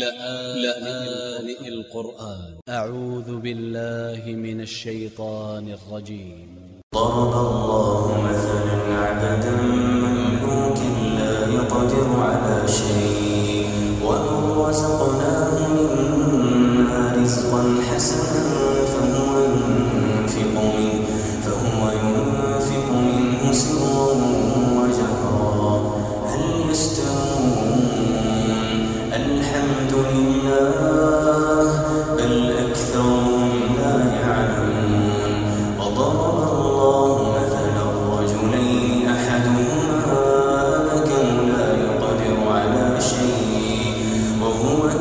لآن القرآن. أ ع و ذ ب ا ل ل ه من ا ل ش ي ط ا ن ا ل ج ي م ض ر ب ا ل ل ه م ث ل ا ع ب د ا م ل ضرب الله مثلا عبدا ل لا يقدر ي شيء.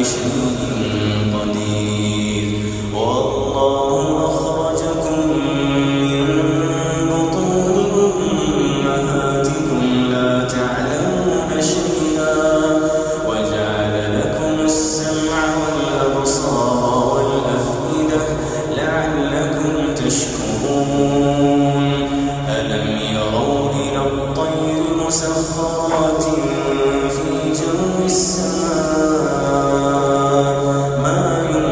وشربا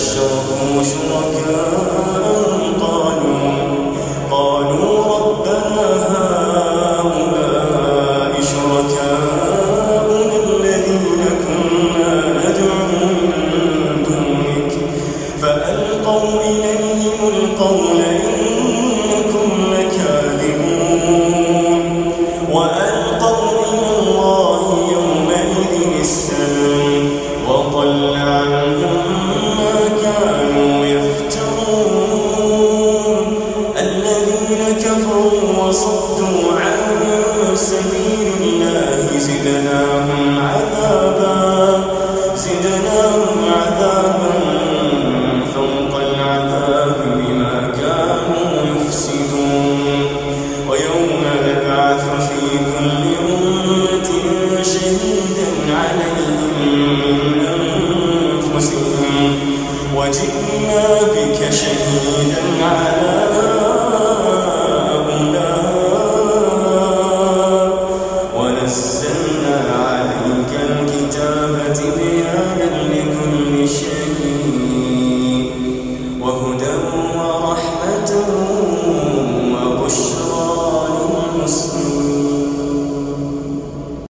واشتركوا شركاء